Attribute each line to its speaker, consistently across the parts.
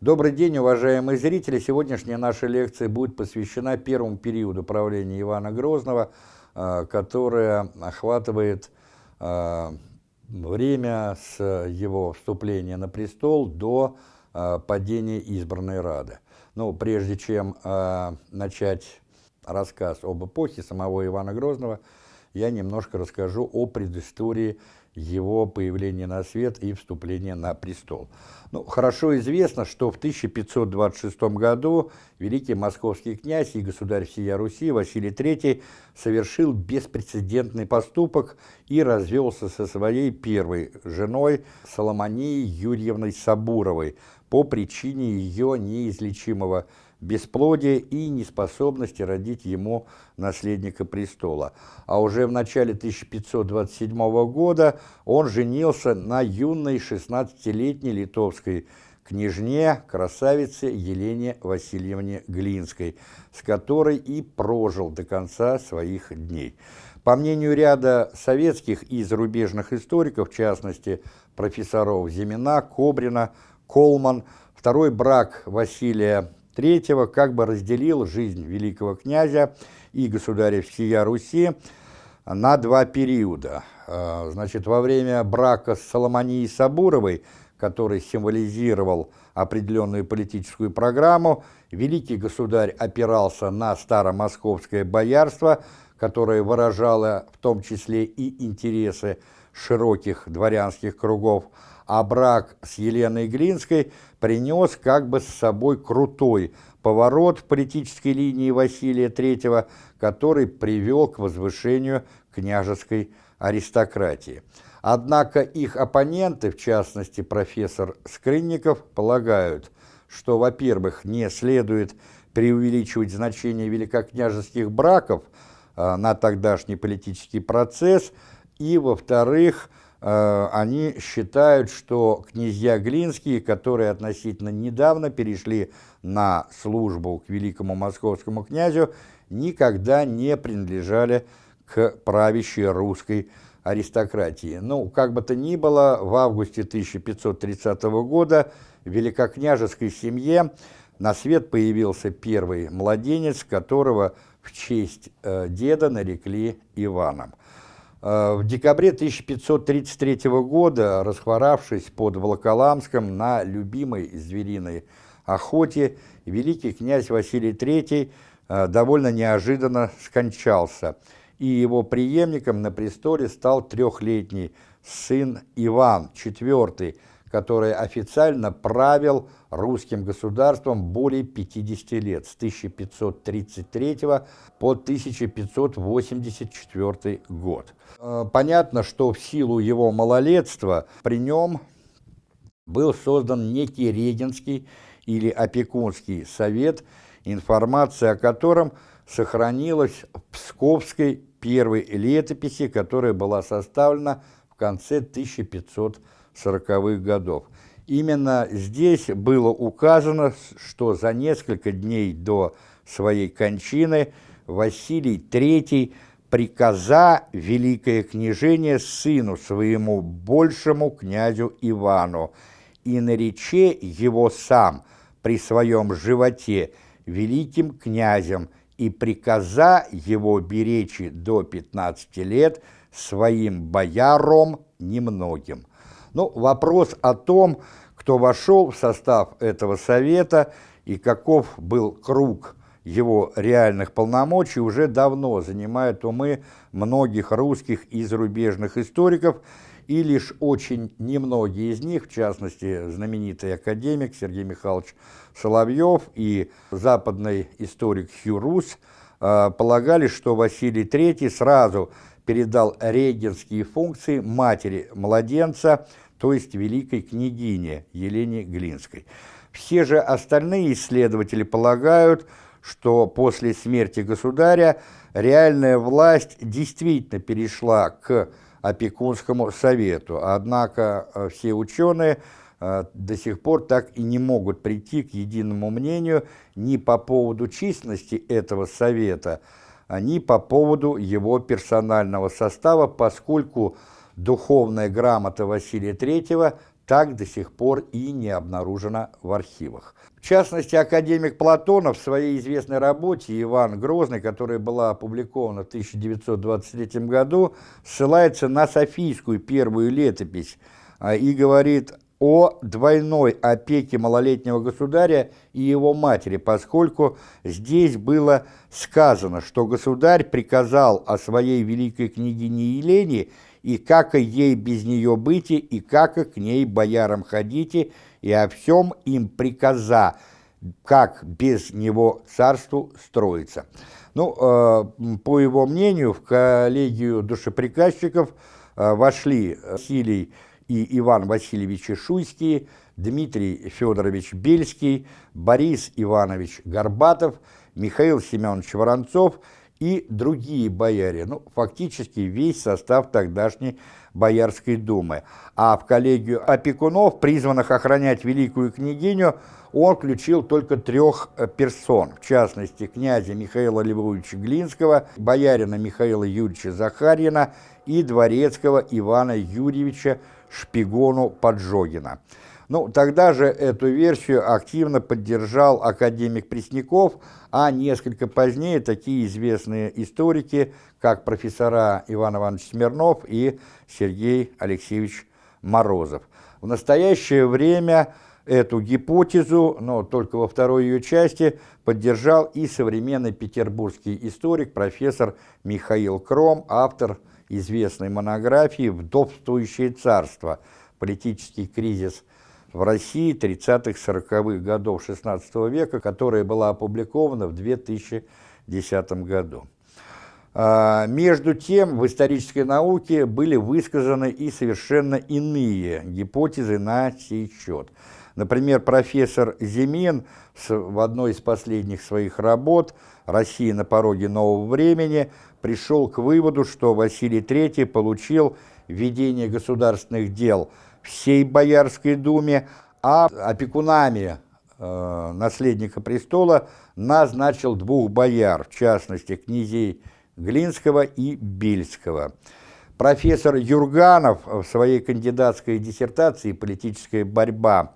Speaker 1: Добрый день, уважаемые зрители! Сегодняшняя наша лекция будет посвящена первому периоду правления Ивана Грозного, э, которое охватывает э, время с его вступления на престол до э, падения избранной Рады. Ну, прежде чем начать рассказ об эпохе самого Ивана Грозного, я немножко расскажу о предыстории его появления на свет и вступления на престол. Ну, хорошо известно, что в 1526 году великий московский князь и государь всея Руси Василий III совершил беспрецедентный поступок и развелся со своей первой женой Соломонией Юрьевной Сабуровой по причине ее неизлечимого бесплодия и неспособности родить ему наследника престола. А уже в начале 1527 года он женился на юной 16-летней литовской княжне, красавице Елене Васильевне Глинской, с которой и прожил до конца своих дней. По мнению ряда советских и зарубежных историков, в частности профессоров Зимина, Кобрина, Колман, второй брак Василия третьего как бы разделил жизнь великого князя и государя всея Руси на два периода. А, значит, во время брака с Соломонией Сабуровой, который символизировал определенную политическую программу, великий государь опирался на старомосковское боярство, которое выражало в том числе и интересы широких дворянских кругов, а брак с Еленой Глинской принес как бы с собой крутой поворот в политической линии Василия III, который привел к возвышению княжеской аристократии. Однако их оппоненты, в частности профессор Скрынников, полагают, что, во-первых, не следует преувеличивать значение великокняжеских браков э, на тогдашний политический процесс, и, во-вторых, они считают, что князья Глинские, которые относительно недавно перешли на службу к великому московскому князю, никогда не принадлежали к правящей русской аристократии. Ну, как бы то ни было, в августе 1530 года в великокняжеской семье на свет появился первый младенец, которого в честь э, деда нарекли Иваном. Э, в декабре 1533 года, расхворавшись под Волоколамском на любимой звериной охоте, великий князь Василий III э, довольно неожиданно скончался, и его преемником на престоле стал трехлетний сын Иван IV, который официально правил русским государством более 50 лет, с 1533 по 1584 год. Э, понятно, что в силу его малолетства при нем был создан некий Регенский или Опекунский совет, информация о котором сохранилась в Псковской первой летописи, которая была составлена в конце 1540-х годов. Именно здесь было указано, что за несколько дней до своей кончины Василий III приказа великое княжение сыну своему большему князю Ивану и нарече его сам при своем животе великим князем и приказа его беречи до 15 лет своим бояром немногим. Ну, вопрос о том, кто вошел в состав этого совета и каков был круг его реальных полномочий, уже давно занимает умы многих русских и зарубежных историков, и лишь очень немногие из них, в частности, знаменитый академик Сергей Михайлович Соловьев и западный историк Хью Рус, э, полагали, что Василий III сразу передал регенские функции матери младенца, то есть великой княгине Елене Глинской. Все же остальные исследователи полагают, что после смерти государя реальная власть действительно перешла к опекунскому совету, однако э, все ученые э, до сих пор так и не могут прийти к единому мнению ни по поводу численности этого совета, ни по поводу его персонального состава, поскольку духовная грамота Василия III так до сих пор и не обнаружено в архивах. В частности, академик Платонов в своей известной работе «Иван Грозный», которая была опубликована в 1923 году, ссылается на Софийскую первую летопись а, и говорит о двойной опеке малолетнего государя и его матери, поскольку здесь было сказано, что государь приказал о своей великой княгине Елене и как ей без нее быть, и как к ней боярам ходите, и о всем им приказа, как без него царству строится. Ну, э, по его мнению, в коллегию душеприказчиков э, вошли Василий и Иван Васильевич Шуйский, Дмитрий Федорович Бельский, Борис Иванович Горбатов, Михаил Семенович Воронцов и другие бояре, ну, фактически весь состав тогдашней Боярской думы. А в коллегию опекунов, призванных охранять великую княгиню, он включил только трех э, персон, в частности, князя Михаила Львовича Глинского, боярина Михаила Юрьевича Захарьина и дворецкого Ивана Юрьевича Шпигону Поджогина. Ну, тогда же эту версию активно поддержал академик Пресняков, а несколько позднее такие известные историки, как профессора Иван Иванович Смирнов и Сергей Алексеевич Морозов. В настоящее время эту гипотезу, но только во второй ее части, поддержал и современный петербургский историк, профессор Михаил Кром, автор известной монографии «Вдовствующее царство. Политический кризис в России 30-40-х годов XVI века», которая была опубликована в 2010 году. А, между тем, в исторической науке были высказаны и совершенно иные гипотезы на сей счет. Например, профессор Зимин в одной из последних своих работ «Россия на пороге нового времени» пришел к выводу, что Василий III получил ведение государственных дел всей Боярской думе, а опекунами э, наследника престола назначил двух бояр, в частности, князей Глинского и Бельского. Профессор Юрганов в своей кандидатской диссертации «Политическая борьба»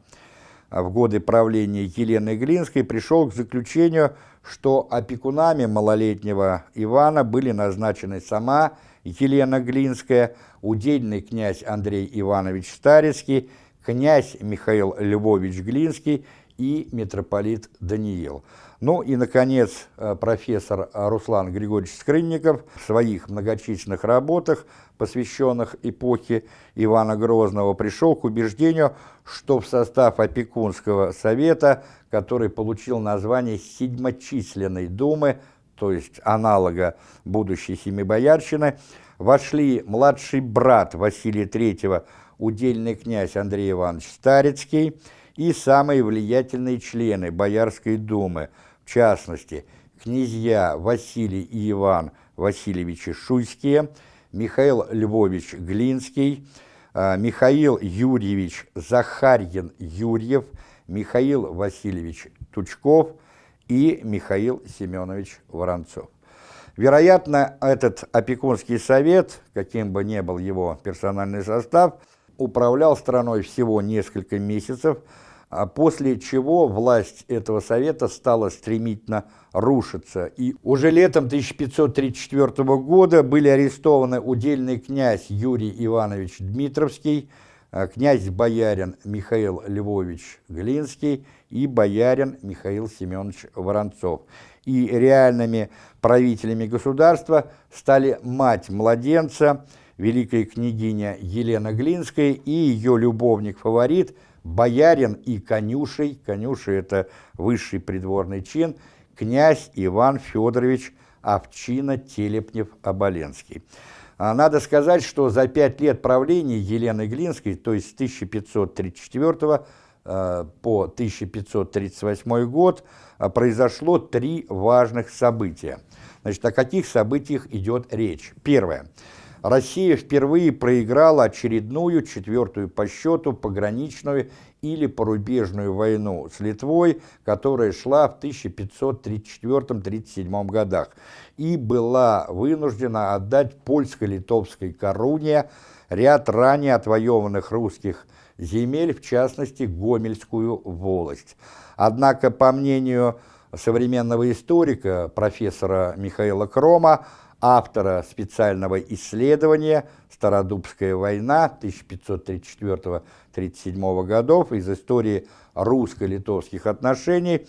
Speaker 1: в годы правления Елены Глинской пришел к заключению, что опекунами малолетнего Ивана были назначены сама Глинская, удельный князь Андрей Иванович Старецкий, князь Михаил Львович Глинский и митрополит Даниил. Ну и, наконец, э, профессор Руслан Григорьевич Скрынников в своих многочисленных работах, посвященных эпохе Ивана Грозного, пришел к убеждению, что в состав опекунского совета, который получил название Седьмочисленной думы, то есть аналога будущей Семибоярщины, вошли младший брат Василия III, удельный князь Андрей Иванович Старецкий, и самые влиятельные члены Боярской думы – в частности, князья Василий и Иван Васильевичи Шуйские, Михаил Львович Глинский, а, Михаил Юрьевич Захарьин-Юрьев, Михаил Васильевич Тучков и Михаил Семенович Воронцов. Вероятно, этот опекунский совет, каким бы ни был его персональный состав, управлял страной всего несколько месяцев, а после чего власть этого совета стала стремительно рушиться. И уже летом 1534 года были арестованы удельный князь Юрий Иванович Дмитровский, а, князь-боярин Михаил Львович Глинский и боярин Михаил Семенович Воронцов. И реальными правителями государства стали мать младенца, великая княгиня Елена Глинская и ее любовник-фаворит – боярин и конюшей, конюшей – это высший придворный чин, князь Иван Федорович Овчина-Телепнев-Оболенский. А надо сказать, что за пять лет правления Елены Глинской, то есть с 1534 э, по 1538 год, э, произошло три важных события. Значит, о каких событиях идет речь? Первое. Россия впервые проиграла очередную, четвертую по счету, пограничную или порубежную войну с Литвой, которая шла в 1534-37 годах, и была вынуждена отдать польско-литовской короне ряд ранее отвоеванных русских земель, в частности, Гомельскую волость. Однако, по мнению современного историка, профессора Михаила Крома, автора специального исследования «Стародубская война» 1534-37 годов из истории русско-литовских отношений,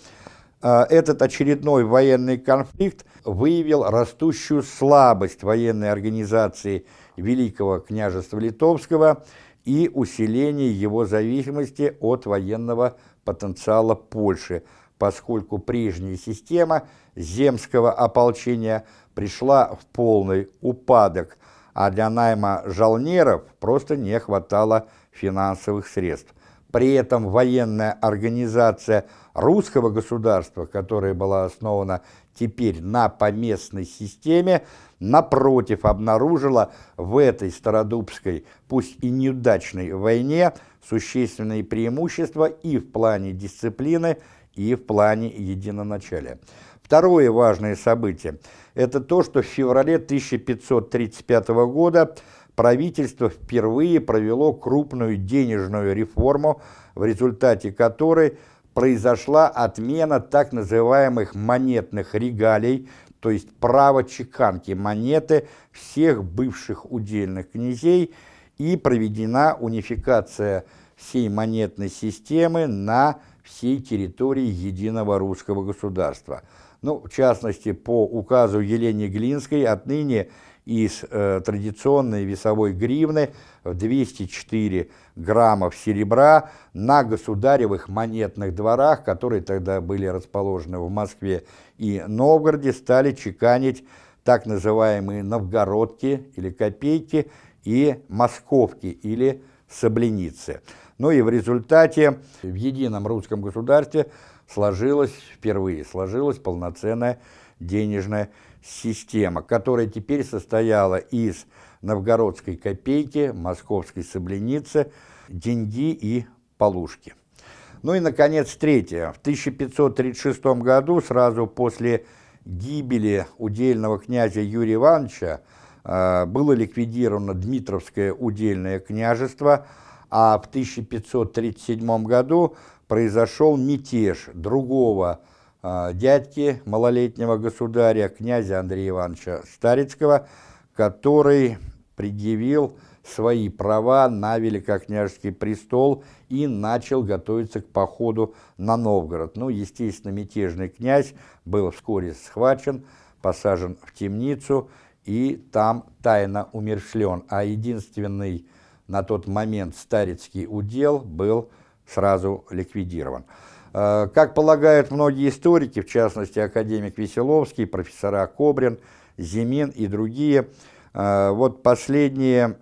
Speaker 1: э, этот очередной военный конфликт выявил растущую слабость военной организации Великого княжества Литовского и усиление его зависимости от военного потенциала Польши, поскольку прежняя система земского ополчения пришла в полный упадок, а для найма жалнеров просто не хватало финансовых средств. При этом военная организация русского государства, которая была основана теперь на поместной системе, напротив, обнаружила в этой Стародубской, пусть и неудачной войне, существенные преимущества и в плане дисциплины, и в плане единоначалия. Второе важное событие – это то, что в феврале 1535 года правительство впервые провело крупную денежную реформу, в результате которой произошла отмена так называемых монетных регалий, то есть право чеканки монеты всех бывших удельных князей и проведена унификация всей монетной системы на всей территории единого русского государства. Ну, в частности, по указу Елене Глинской отныне из э, традиционной весовой гривны в 204 граммов серебра на государевых монетных дворах, которые тогда были расположены в Москве и Новгороде, стали чеканить так называемые новгородки или копейки и московки или собленицы. Ну и в результате в едином русском государстве сложилась, впервые сложилась полноценная денежная система, которая теперь состояла из новгородской копейки, московской собленицы, деньги и полушки. Ну и, наконец, третье. В 1536 году, сразу после гибели удельного князя Юрия Ивановича, э, было ликвидировано Дмитровское удельное княжество, а в 1537 году произошел мятеж другого а, дядьки малолетнего государя, князя Андрея Ивановича Старицкого, который предъявил свои права на великокняжеский престол и начал готовиться к походу на Новгород. Ну, естественно, мятежный князь был вскоре схвачен, посажен в темницу и там тайно умершлен, а единственный на тот момент старецкий удел был сразу ликвидирован. Э, как полагают многие историки, в частности академик Веселовский, профессора Кобрин, Зимин и другие, вот последние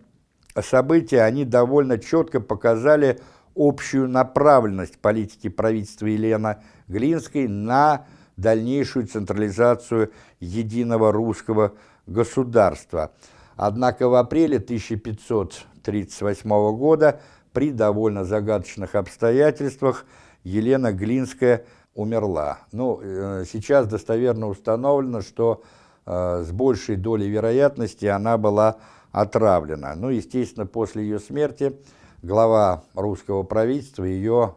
Speaker 1: события, они довольно четко показали общую направленность политики правительства Елены Глинской на дальнейшую централизацию единого русского государства. Однако в апреле 1538 года при довольно загадочных обстоятельствах Елена Глинская умерла. Ну, э, сейчас достоверно установлено, что с большей долей вероятности она была отравлена. Ну, естественно, после ее смерти глава русского правительства, ее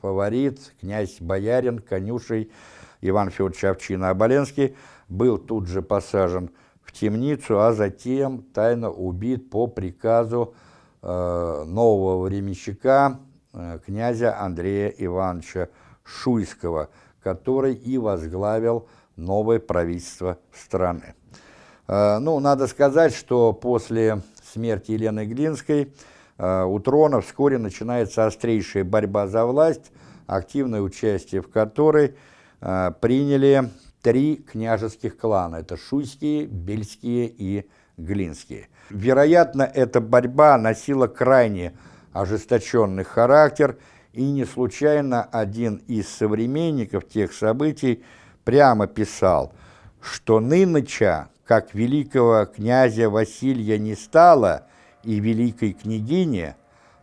Speaker 1: фаворит, князь Боярин, конюшей Иван Федорович Овчина-Оболенский, был тут же посажен в темницу, а затем тайно убит по приказу э, нового временщика Э, князя Андрея Ивановича Шуйского, который и возглавил новое правительство страны. Э, ну, надо сказать, что после смерти Елены Глинской э, у трона вскоре начинается острейшая борьба за власть, активное участие в которой приняли три княжеских клана. Это Шуйские, Бельские и Глинские. Вероятно, эта борьба носила крайне ожесточенный характер, и не случайно один из современников тех событий прямо писал, что ныныча как великого князя Василия не стало и великой княгини,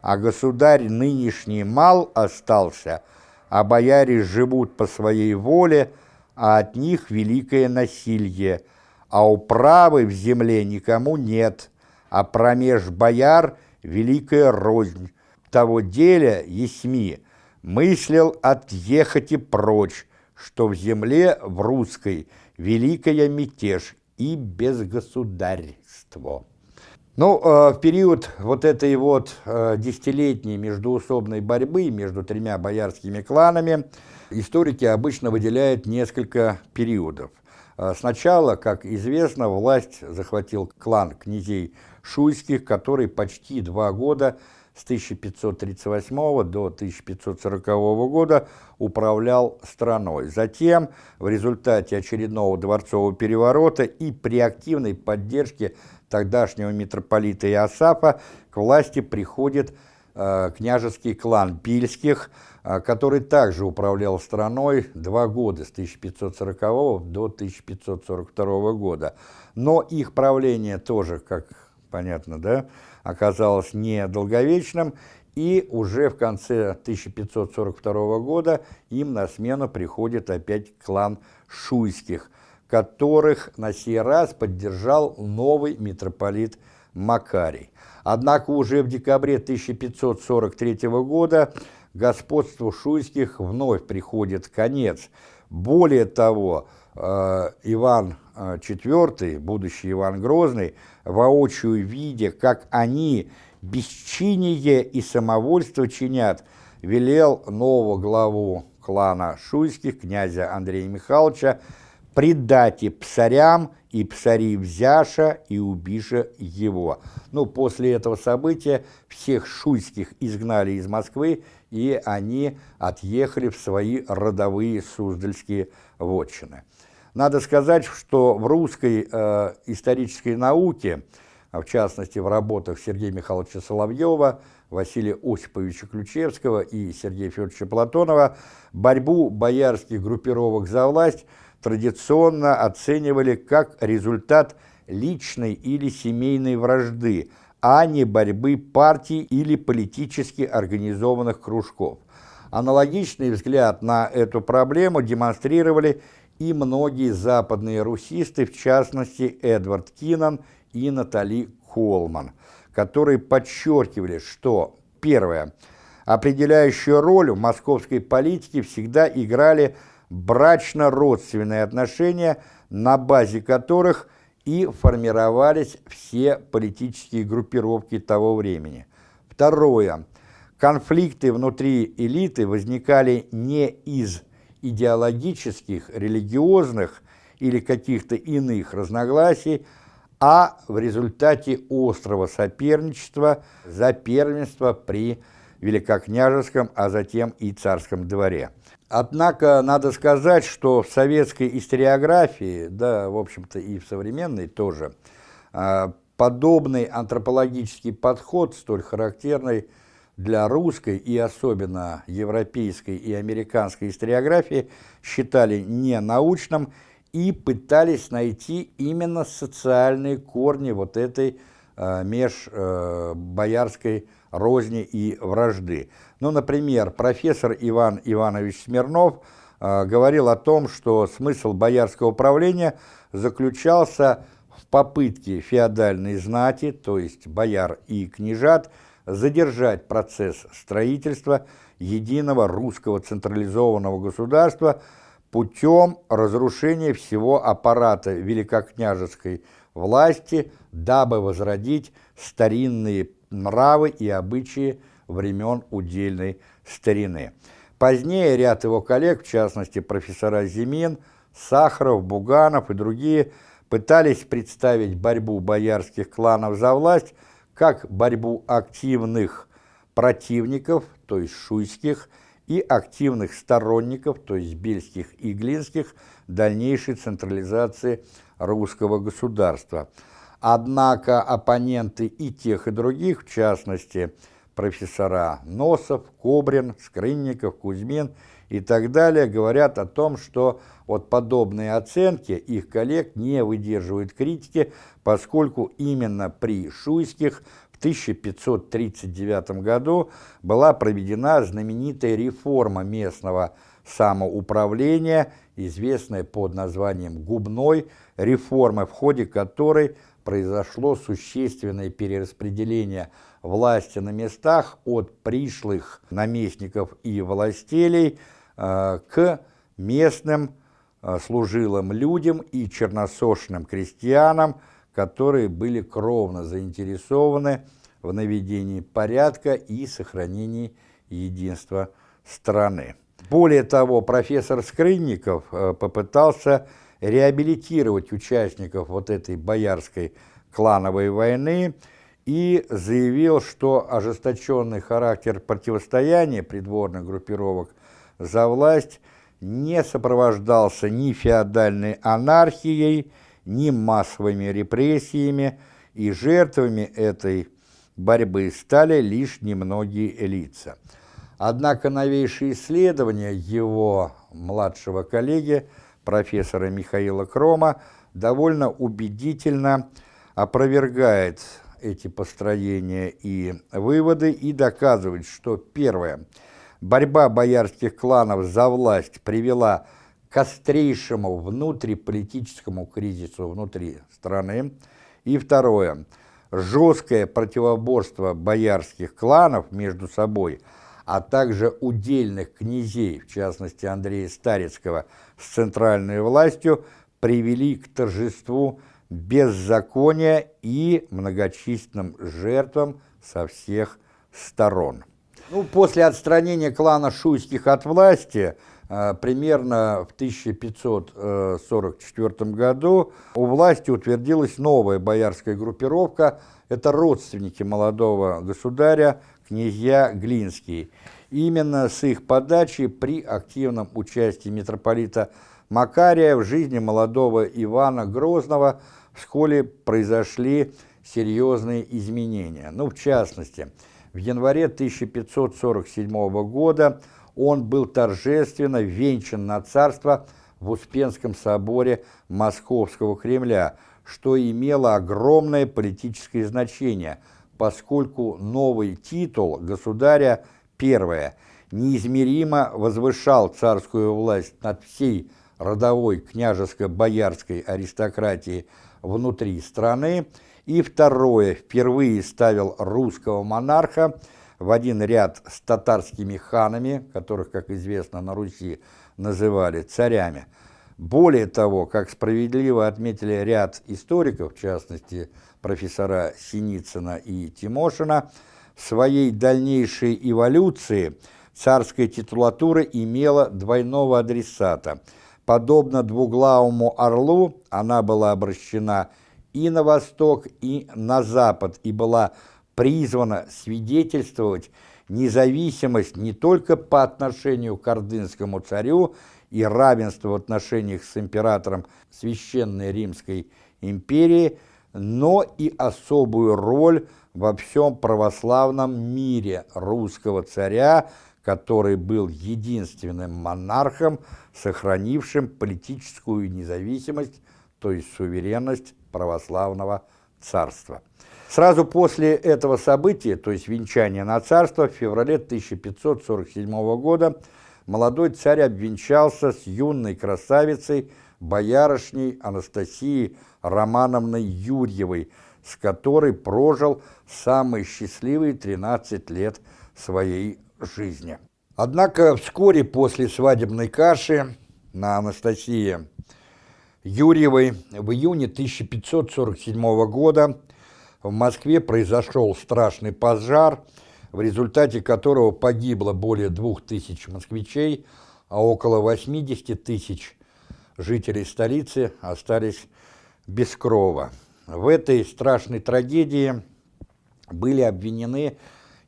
Speaker 1: а государь нынешний мал остался, а бояре живут по своей воле, а от них великое насилие, а управы в земле никому нет, а промеж бояр великая рознь. Того деля есми мыслил отъехать и прочь, что в земле в русской великая мятеж и безгосударство. Ну, э, в период вот этой вот э, десятилетней междуусобной борьбы между тремя боярскими кланами историки обычно выделяют несколько периодов. Э, сначала, как известно, власть захватил клан князей Шуйских, который почти два года с 1538 до 1540 года управлял страной. Затем, в результате очередного дворцового переворота и при активной поддержке тогдашнего митрополита Иосафа к власти приходит э, княжеский клан Пильских, э, который также управлял страной два года, с 1540 до 1542 года. Но их правление тоже, как понятно, да, оказалось недолговечным, и уже в конце 1542 года им на смену приходит опять клан Шуйских, которых на сей раз поддержал новый митрополит Макарий. Однако уже в декабре 1543 года господству Шуйских вновь приходит конец. Более того, Иван IV, будущий Иван Грозный, воочию видя, как они бесчиние и самовольство чинят, велел нового главу клана Шуйских, князя Андрея Михайловича, предать и псарям, и псари взяша, и убиша его. Ну, после этого события всех шуйских изгнали из Москвы, и они отъехали в свои родовые суздальские вотчины. Надо сказать, что в русской э, исторической науке, а в частности в работах Сергея Михайловича Соловьева, Василия Осиповича Ключевского и Сергея Федоровича Платонова, борьбу боярских группировок за власть традиционно оценивали как результат личной или семейной вражды, а не борьбы партий или политически организованных кружков. Аналогичный взгляд на эту проблему демонстрировали и многие западные русисты, в частности Эдвард Кинан и Натали Колман, которые подчеркивали, что, первое, определяющую роль в московской политике всегда играли брачно-родственные отношения, на базе которых и формировались все политические группировки того времени. Второе. Конфликты внутри элиты возникали не из идеологических, религиозных или каких-то иных разногласий, а в результате острого соперничества за первенство при Великокняжеском, а затем и царском дворе. Однако надо сказать, что в советской историографии, да, в общем-то и в современной тоже, а, подобный антропологический подход, столь характерный для русской и особенно европейской и американской историографии считали ненаучным и пытались найти именно социальные корни вот этой э, межбоярской э, розни и вражды. Ну, например, профессор Иван Иванович Смирнов э, говорил о том, что смысл боярского правления заключался в попытке феодальной знати, то есть бояр и княжат, задержать процесс строительства единого русского централизованного государства путем разрушения всего аппарата великокняжеской власти, дабы возродить старинные нравы и обычаи времен удельной старины. Позднее ряд его коллег, в частности профессора Зимин, Сахаров, Буганов и другие, пытались представить борьбу боярских кланов за власть как борьбу активных противников, то есть шуйских, и активных сторонников, то есть бельских и глинских, дальнейшей централизации русского государства. Однако оппоненты и тех, и других, в частности, профессора Носов, Кобрин, Скрынников, Кузьмин и так далее, говорят о том, что вот подобные оценки их коллег не выдерживают критики, поскольку именно при Шуйских в 1539 году была проведена знаменитая реформа местного самоуправления, известная под названием «Губной», реформы, в ходе которой произошло существенное перераспределение власти на местах от пришлых наместников и властелей э, к местным э, служилым людям и черносошным крестьянам, которые были кровно заинтересованы в наведении порядка и сохранении единства страны. Более того, профессор Скрынников э, попытался реабилитировать участников вот этой боярской клановой войны и заявил, что ожесточенный характер противостояния придворных группировок за власть не сопровождался ни феодальной анархией, ни массовыми репрессиями, и жертвами этой борьбы стали лишь немногие лица. Однако новейшие исследования его младшего коллеги, профессора Михаила Крома, довольно убедительно опровергает эти построения и выводы и доказывает, что первое, борьба боярских кланов за власть привела к острейшему внутриполитическому кризису внутри страны, и второе, жесткое противоборство боярских кланов между собой – а также удельных князей, в частности Андрея Старицкого, с центральной властью, привели к торжеству беззакония и многочисленным жертвам со всех сторон. Ну, после отстранения клана Шуйских от власти, э, примерно в 1544 году, у власти утвердилась новая боярская группировка, это родственники молодого государя, князья Глинские. Именно с их подачи при активном участии митрополита Макария в жизни молодого Ивана Грозного вскоре произошли серьезные изменения. Ну, в частности, в январе 1547 года он был торжественно венчан на царство в Успенском соборе Московского Кремля, что имело огромное политическое значение – поскольку новый титул государя, первое, неизмеримо возвышал царскую власть над всей родовой княжеско-боярской аристократией внутри страны, и второе, впервые ставил русского монарха в один ряд с татарскими ханами, которых, как известно, на Руси называли царями. Более того, как справедливо отметили ряд историков, в частности, профессора Синицына и Тимошина, в своей дальнейшей эволюции царская титулатура имела двойного адресата. Подобно двуглавому орлу, она была обращена и на восток, и на запад, и была призвана свидетельствовать независимость не только по отношению к ордынскому царю и равенство в отношениях с императором Священной Римской империи – но и особую роль во всем православном мире русского царя, который был единственным монархом, сохранившим политическую независимость, то есть суверенность православного царства. Сразу после этого события, то есть венчания на царство, в феврале 1547 года молодой царь обвенчался с юной красавицей, боярышней Анастасией Романовной Юрьевой, с которой прожил самые счастливые 13 лет своей жизни. Однако вскоре после свадебной каши на Анастасии Юрьевой в июне 1547 года в Москве произошел страшный пожар, в результате которого погибло более двух тысяч москвичей, а около 80 тысяч жителей столицы остались без крова. В этой страшной трагедии были обвинены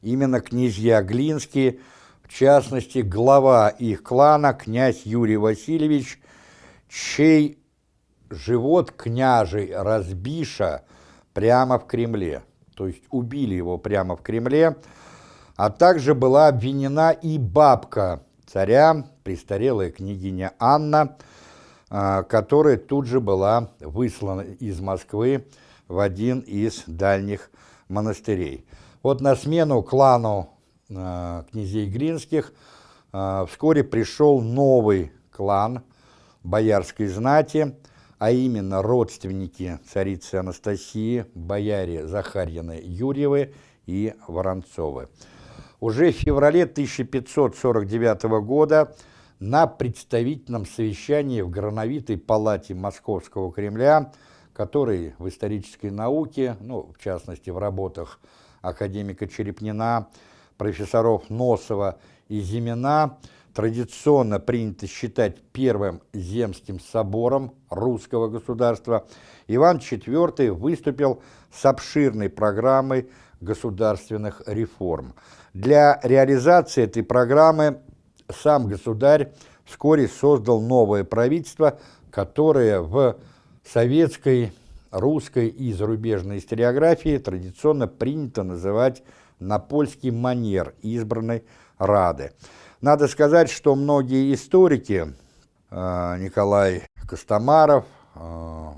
Speaker 1: именно князья Глинские, в частности, глава их клана, князь Юрий Васильевич, чей живот княжий разбиша прямо в Кремле, то есть убили его прямо в Кремле, а также была обвинена и бабка царя, престарелая княгиня Анна, которая тут же была выслана из Москвы в один из дальних монастырей. Вот на смену клану а, князей Гринских а, вскоре пришел новый клан боярской знати, а именно родственники царицы Анастасии, бояре Захарьины Юрьевы и Воронцовы. Уже в феврале 1549 года на представительном совещании в Грановитой палате Московского Кремля, который в исторической науке, ну, в частности в работах академика Черепнина, профессоров Носова и Зимина, традиционно принято считать первым земским собором русского государства, Иван IV выступил с обширной программой государственных реформ. Для реализации этой программы сам государь вскоре создал новое правительство, которое в советской, русской и зарубежной историографии традиционно принято называть на польский манер избранной Рады. Надо сказать, что многие историки, э, Николай Костомаров, э,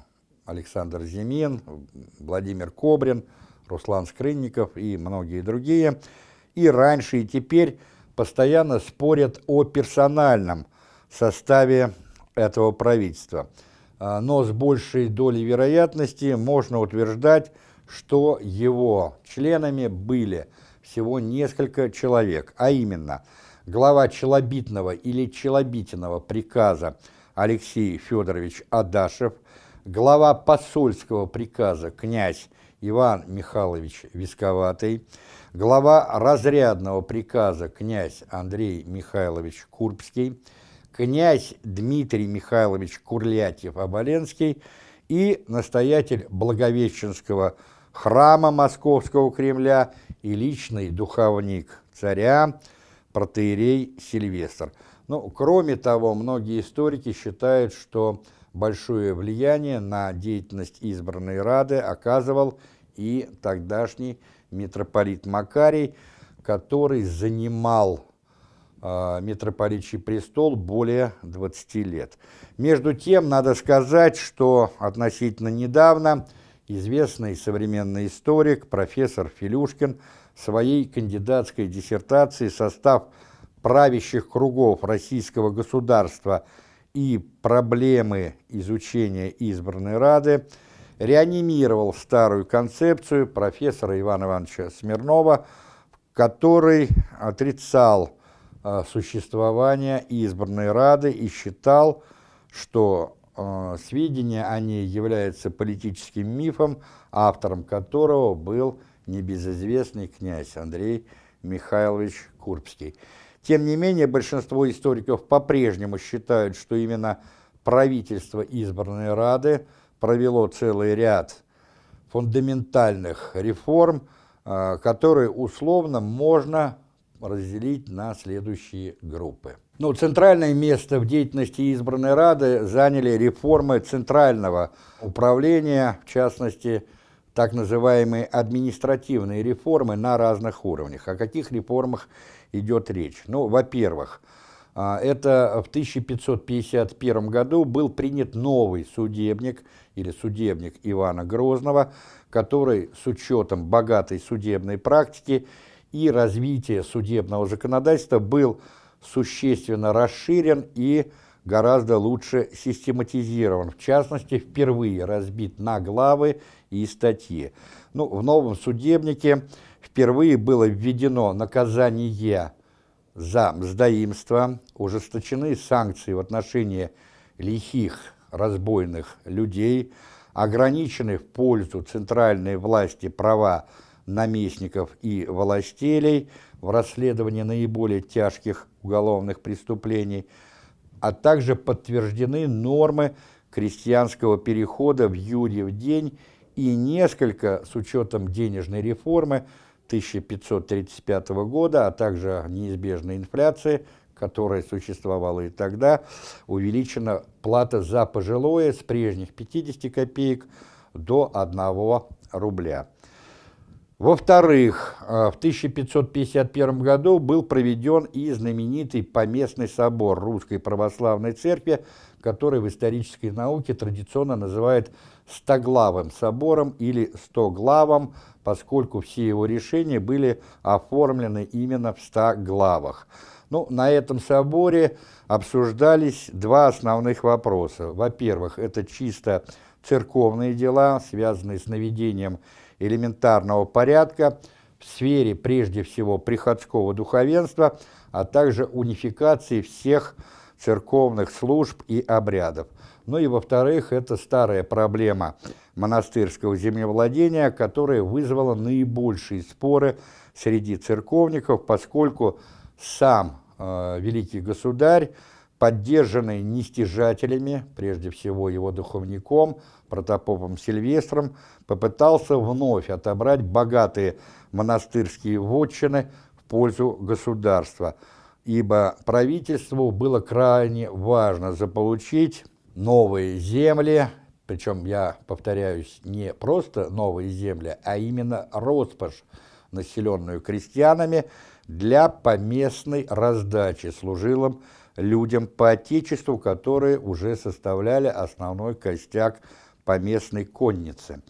Speaker 1: Александр Зимин, Владимир Кобрин, Руслан Скрынников и многие другие, и раньше, и теперь постоянно спорят о персональном составе этого правительства. Э, но с большей долей вероятности можно утверждать, что его членами были всего несколько человек, а именно глава челобитного или челобитиного приказа Алексей Федорович Адашев, глава посольского приказа князь Иван Михайлович Висковатый, глава разрядного приказа князь Андрей Михайлович Курбский, князь Дмитрий Михайлович Курлятьев-Оболенский и настоятель Благовещенского храма Московского Кремля и личный духовник царя, протеерей Сильвестр. Ну, кроме того, многие историки считают, что большое влияние на деятельность избранной Рады оказывал и тогдашний митрополит Макарий, который занимал э, митрополитчий престол более 20 лет. Между тем, надо сказать, что относительно недавно известный современный историк, профессор Филюшкин, своей кандидатской диссертации «Состав правящих кругов российского государства и проблемы изучения избранной Рады» реанимировал старую концепцию профессора Ивана Ивановича Смирнова, который отрицал э, существование избранной Рады и считал, что э, сведения о ней являются политическим мифом, автором которого был небезызвестный князь Андрей Михайлович Курбский. Тем не менее, большинство историков по-прежнему считают, что именно правительство избранной Рады провело целый ряд фундаментальных реформ, э, которые условно можно разделить на следующие группы. Ну, центральное место в деятельности избранной Рады заняли реформы центрального управления, в частности, так называемые административные реформы на разных уровнях. О каких реформах идет речь? Ну, во-первых, это в 1551 году был принят новый судебник или судебник Ивана Грозного, который с учетом богатой судебной практики и развития судебного законодательства был существенно расширен и гораздо лучше систематизирован. В частности, впервые разбит на главы и статьи. Ну, в новом судебнике впервые было введено наказание за мздоимство, ужесточены санкции в отношении лихих разбойных людей, ограничены в пользу центральной власти права наместников и властелей в расследовании наиболее тяжких уголовных преступлений, а также подтверждены нормы крестьянского перехода в Юрьев день и несколько, с учетом денежной реформы 1535 года, а также неизбежной инфляции, которая существовала и тогда, увеличена плата за пожилое с прежних 50 копеек до 1 рубля. Во-вторых, э, в 1551 году был проведен и знаменитый Поместный собор Русской Православной Церкви, который в исторической науке традиционно называют Стоглавым собором или Стоглавом, поскольку все его решения были оформлены именно в ста главах. Ну, на этом соборе обсуждались два основных вопроса. Во-первых, это чисто церковные дела, связанные с наведением элементарного порядка в сфере прежде всего приходского духовенства, а также унификации всех церковных служб и обрядов. Ну и во-вторых, это старая проблема монастырского землевладения, которая вызвала наибольшие споры среди церковников, поскольку сам э, великий государь, поддержанный нестяжателями, прежде всего его духовником, протопопом Сильвестром, попытался вновь отобрать богатые монастырские вотчины в пользу государства, ибо правительству было крайне важно заполучить новые земли, причем, я повторяюсь, не просто новые земли, а именно роскошь, населенную крестьянами, для поместной раздачи служилым людям по Отечеству, которые уже составляли основной костяк поместной конницы.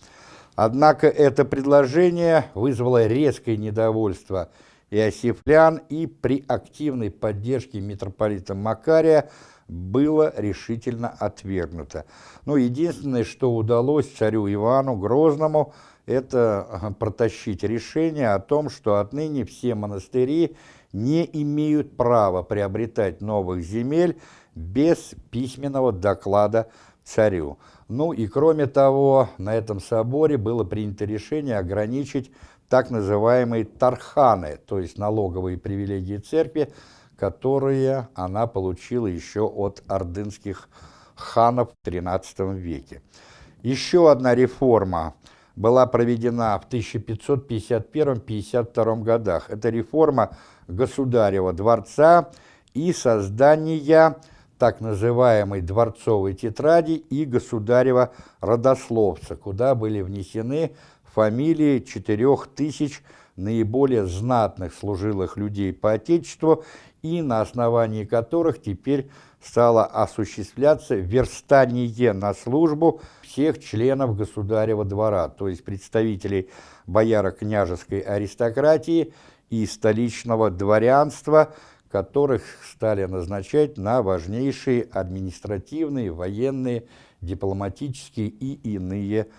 Speaker 1: Однако это предложение вызвало резкое недовольство иосифлян и при активной поддержке митрополита Макария было решительно отвергнуто. Но единственное, что удалось царю Ивану Грозному, это протащить решение о том, что отныне все монастыри не имеют права приобретать новых земель без письменного доклада царю. Ну и кроме того, на этом соборе было принято решение ограничить так называемые тарханы, то есть налоговые привилегии церкви, которые она получила еще от ордынских ханов в XIII веке. Еще одна реформа была проведена в 1551-52 годах. Это реформа государева дворца и создание так называемой дворцовой тетради и государева родословца, куда были внесены фамилии четырех тысяч наиболее знатных служилых людей по Отечеству и на основании которых теперь стало осуществляться верстание на службу всех членов государева двора, то есть представителей бояро-княжеской аристократии и столичного дворянства, которых стали назначать на важнейшие административные, военные, дипломатические и иные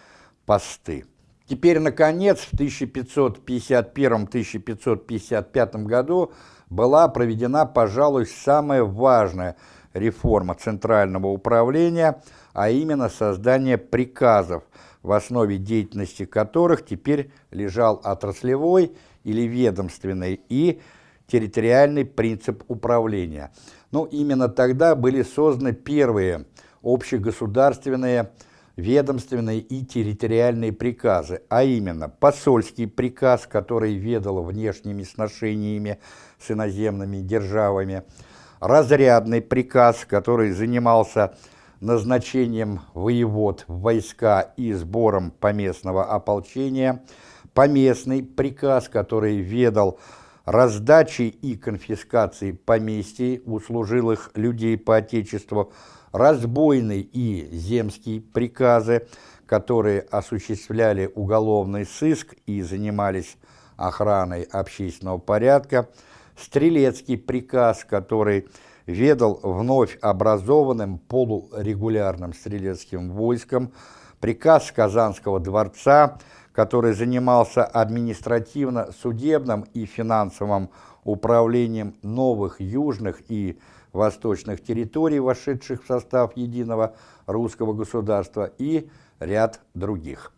Speaker 1: посты. Теперь, наконец, в 1551-1555 году была проведена, пожалуй, самая важная реформа центрального управления, а именно создание приказов, в основе деятельности которых теперь лежал отраслевой или ведомственный и территориальный принцип управления. Но именно тогда были созданы первые общегосударственные ведомственные и территориальные приказы, а именно посольский приказ, который ведал внешними сношениями с иноземными державами, разрядный приказ, который занимался назначением воевод в войска и сбором поместного ополчения, поместный приказ, который ведал раздачей и конфискацией поместий у служилых людей по Отечеству, разбойный и земские приказы, которые осуществляли уголовный сыск и занимались охраной общественного порядка, стрелецкий приказ, который ведал вновь образованным полурегулярным стрелецким войском, приказ Казанского дворца – который занимался административно-судебным и финансовым управлением новых южных и восточных территорий, вошедших в состав единого русского государства, и ряд других.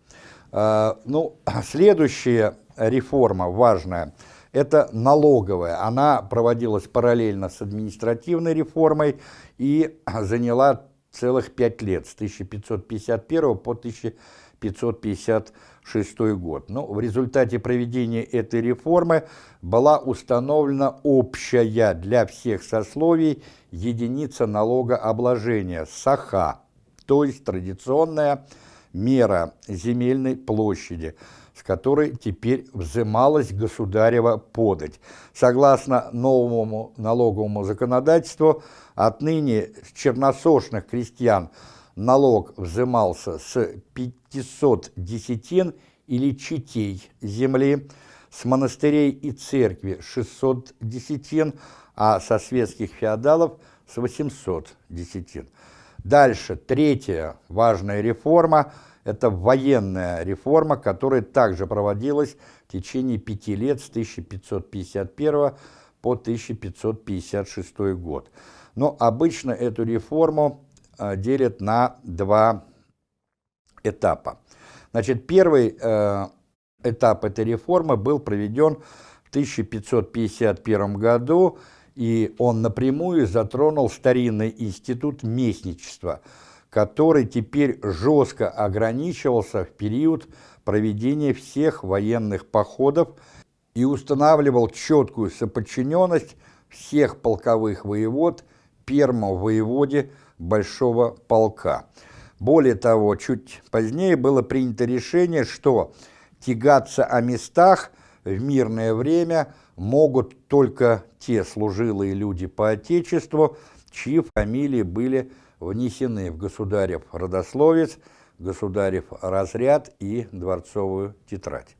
Speaker 1: А, ну, следующая реформа важная – это налоговая. Она проводилась параллельно с административной реформой и заняла целых пять лет, с 1551 по 1550 1906 год. Но в результате проведения этой реформы была установлена общая для всех сословий единица налогообложения – саха, то есть традиционная мера земельной площади, с которой теперь взымалась государева подать. Согласно новому налоговому законодательству, отныне черносошных крестьян налог взымался с 500 десятин или четей земли, с монастырей и церкви 600 десятин, а со светских феодалов с 800 десятин. Дальше, третья важная реформа – это военная реформа, которая также проводилась в течение пяти лет с 1551 по 1556 год. Но обычно эту реформу э, делят на два этапа. Значит, первый э, этап этой реформы был проведен в 1551 году, и он напрямую затронул старинный институт местничества, который теперь жестко ограничивался в период проведения всех военных походов и устанавливал четкую соподчиненность всех полковых воевод первому воеводе Большого полка. Более того, чуть позднее было принято решение, что тягаться о местах в мирное время могут только те служилые люди по Отечеству, чьи фамилии были внесены в государев родословец, государев разряд и дворцовую тетрадь.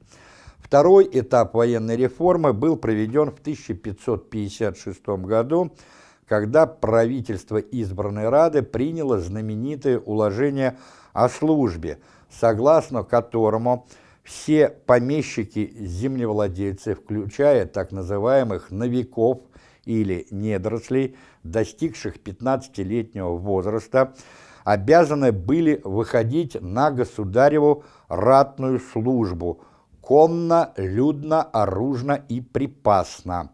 Speaker 1: Второй этап военной реформы был проведен в 1556 году, когда правительство избранной Рады приняло знаменитое уложение о службе, согласно которому все помещики-землевладельцы, включая так называемых новиков или недорослей, достигших 15-летнего возраста, обязаны были выходить на государеву ратную службу конно, людно, оружно и припасно.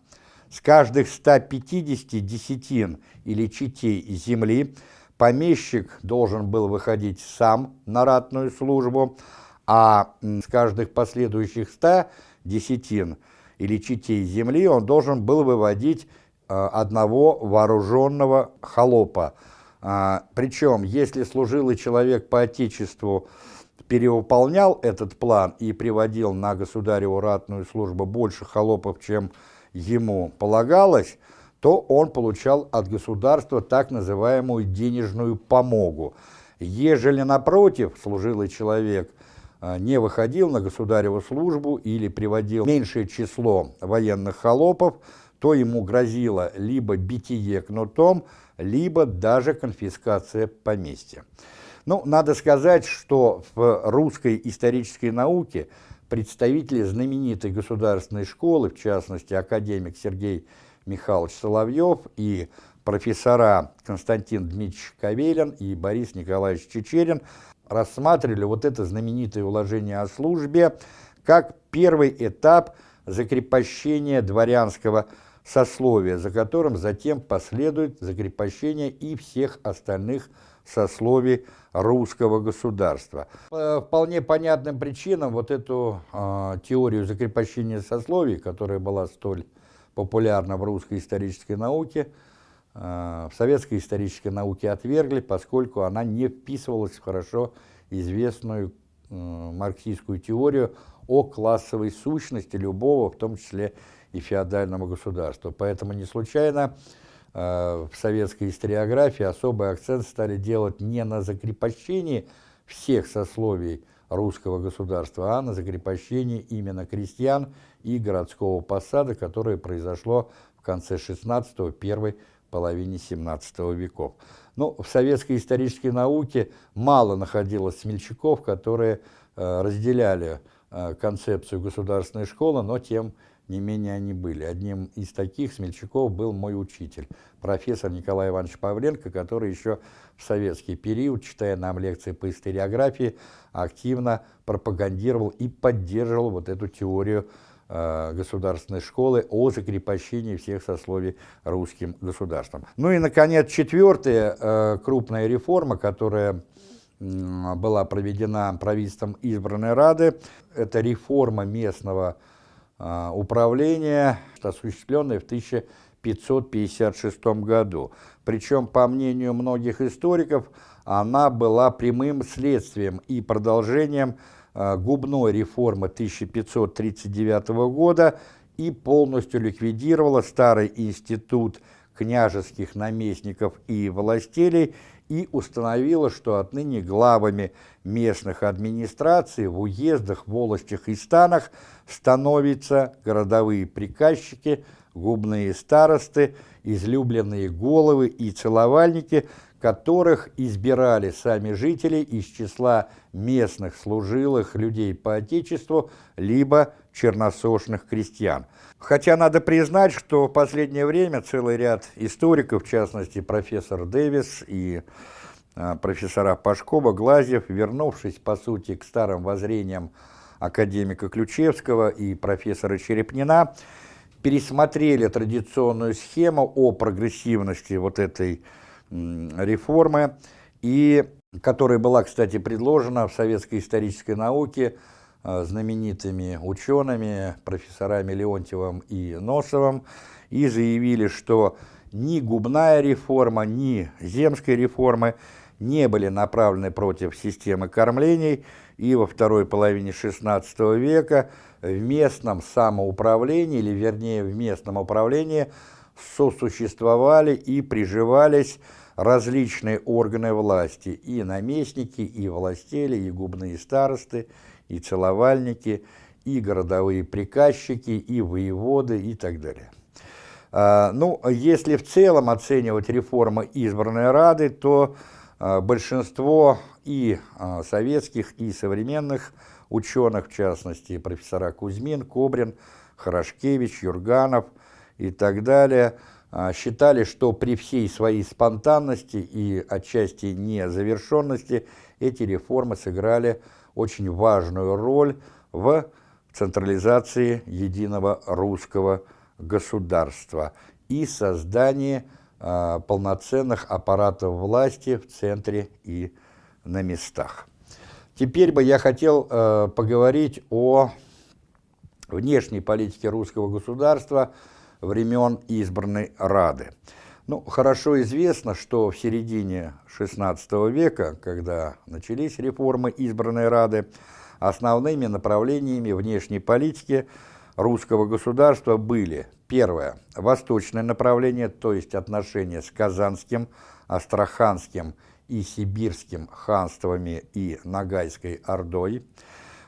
Speaker 1: С каждых 150 десятин или четей земли помещик должен был выходить сам на ратную службу, а с каждых последующих 100 десятин или четей земли он должен был выводить э, одного вооруженного холопа. А, причем, если служилый человек по отечеству перевыполнял этот план и приводил на государеву ратную службу больше холопов, чем ему полагалось, то он получал от государства так называемую денежную помогу. Ежели, напротив, служилый человек а, не выходил на государеву службу или приводил меньшее число военных холопов, то ему грозило либо битие кнутом, либо даже конфискация поместья. Ну, надо сказать, что в русской исторической науке представители знаменитой государственной школы, в частности, академик Сергей Михайлович Соловьев и профессора Константин Дмитриевич Кавелин и Борис Николаевич Чечерин рассматривали вот это знаменитое уложение о службе как первый этап закрепощения дворянского сословия, за которым затем последует закрепощение и всех остальных сословий русского государства. По вполне понятным причинам вот эту э, теорию закрепощения сословий, которая была столь популярна в русской исторической науке, э, в советской исторической науке отвергли, поскольку она не вписывалась в хорошо известную э, марксистскую теорию о классовой сущности любого, в том числе и феодального государства. Поэтому не случайно в советской историографии особый акцент стали делать не на закрепощении всех сословий русского государства, а на закрепощении именно крестьян и городского посада, которое произошло в конце 16-го, первой половине 17 веков. Но ну, в советской исторической науке мало находилось смельчаков, которые э, разделяли э, концепцию государственной школы, но тем не менее они были. Одним из таких смельчаков был мой учитель, профессор Николай Иванович Павленко, который еще в советский период, читая нам лекции по историографии, активно пропагандировал и поддерживал вот эту теорию э, государственной школы о закрепощении всех сословий русским государством. Ну и, наконец, четвертая э, крупная реформа, которая была проведена правительством избранной Рады, это реформа местного управления, осуществленное в 1556 году. Причем, по мнению многих историков, она была прямым следствием и продолжением губной реформы 1539 года и полностью ликвидировала старый институт княжеских наместников и властелей и установила, что отныне главами местных администраций в уездах, волостях и станах становятся городовые приказчики, губные старосты, излюбленные головы и целовальники, которых избирали сами жители из числа местных служилых людей по Отечеству, либо черносошных крестьян. Хотя надо признать, что в последнее время целый ряд историков, в частности профессор Дэвис и а, профессора Пашкова, Глазьев, вернувшись, по сути, к старым воззрениям академика Ключевского и профессора Черепнина, пересмотрели традиционную схему о прогрессивности вот этой реформы, и которая была, кстати, предложена в советской исторической науке Э, знаменитыми учеными, профессорами Леонтьевым и Носовым, и заявили, что ни губная реформа, ни земская реформы не были направлены против системы кормлений, и во второй половине XVI века в местном самоуправлении, или вернее в местном управлении, сосуществовали и приживались различные органы власти, и наместники, и властели, и губные старосты, и целовальники, и городовые приказчики, и воеводы, и так далее. А, ну, если в целом оценивать реформы избранной Рады, то а, большинство и а, советских, и современных ученых, в частности, профессора Кузьмин, Кобрин, Хорошкевич, Юрганов и так далее, считали, что при всей своей спонтанности и отчасти незавершенности эти реформы сыграли очень важную роль в централизации единого русского государства и создании э, полноценных аппаратов власти в центре и на местах. Теперь бы я хотел э, поговорить о внешней политике русского государства времен избранной Рады. Ну, хорошо известно, что в середине XVI века, когда начались реформы избранной Рады, основными направлениями внешней политики русского государства были первое – восточное направление, то есть отношения с Казанским, Астраханским и Сибирским ханствами и Ногайской Ордой.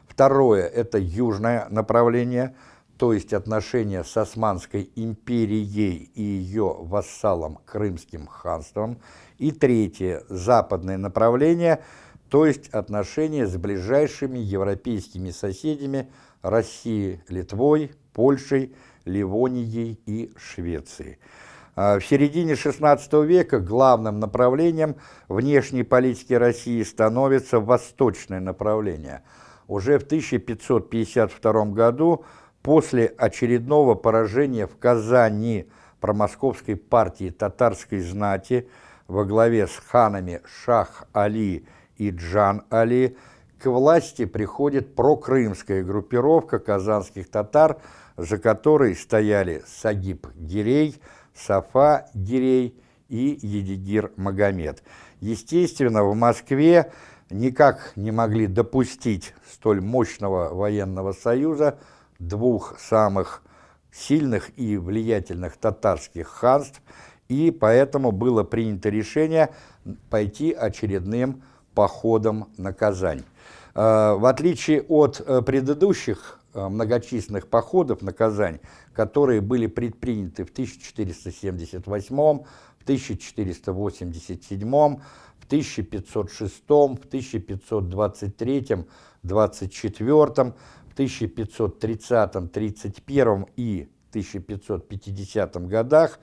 Speaker 1: Второе – это южное направление – то есть отношения с Османской империей и ее вассалом Крымским ханством, и третье – западное направление, то есть отношения с ближайшими европейскими соседями России, Литвой, Польшей, Ливонией и Швецией. А в середине XVI века главным направлением внешней политики России становится восточное направление. Уже в 1552 году после очередного поражения в Казани промосковской партии татарской знати во главе с ханами Шах-Али и Джан-Али к власти приходит прокрымская группировка казанских татар, за которой стояли Сагиб Гирей, Сафа Гирей и Едигир Магомед. Естественно, в Москве никак не могли допустить столь мощного военного союза двух самых сильных и влиятельных татарских ханств, и поэтому было принято решение пойти очередным походом на Казань. Э, в отличие от э, предыдущих э, многочисленных походов на Казань, которые были предприняты в 1478, в 1487, в 1506, в 1523, 24, 1530, 31 и 1550 годах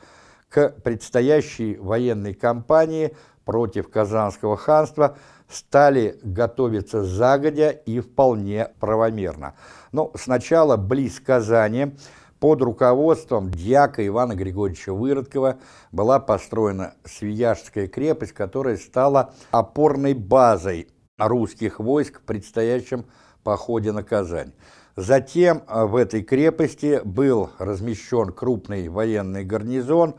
Speaker 1: к предстоящей военной кампании против Казанского ханства стали готовиться загодя и вполне правомерно. Но сначала близ Казани под руководством дьяка Ивана Григорьевича Выродкова была построена Свияжская крепость, которая стала опорной базой русских войск в предстоящем походе на Казань. Затем а, в этой крепости был размещен крупный военный гарнизон,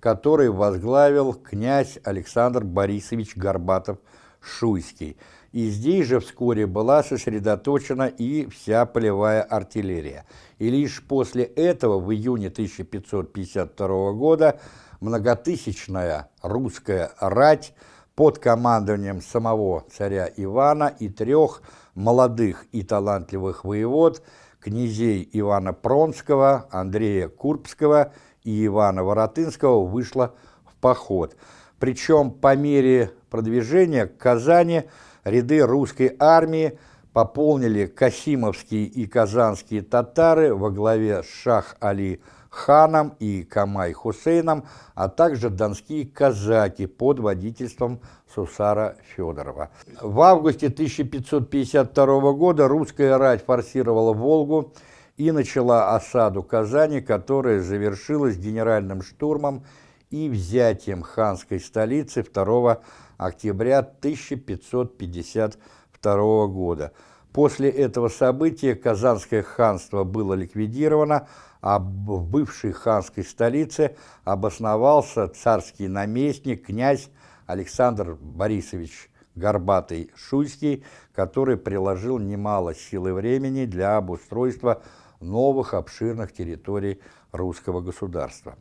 Speaker 1: который возглавил князь Александр Борисович Горбатов-Шуйский. и здесь же вскоре была сосредоточена и вся полевая артиллерия. И лишь после этого, в июне 1552 года, многотысячная русская рать под командованием самого царя Ивана и трех молодых и талантливых воевод, князей Ивана Пронского, Андрея Курбского и Ивана Воротынского вышла в поход. Причем по мере продвижения к Казани ряды русской армии пополнили Касимовские и казанские татары во главе с Шах-Али ханом и Камай Хусейном, а также донские казаки под водительством Сусара Федорова. В августе 1552 года русская рать форсировала Волгу и начала осаду Казани, которая завершилась генеральным штурмом и взятием ханской столицы 2 октября 1552 года. После этого события Казанское ханство было ликвидировано, а в бывшей ханской столице обосновался царский наместник, князь Александр Борисович Горбатый Шуйский, который приложил немало сил и времени для обустройства новых обширных территорий русского государства.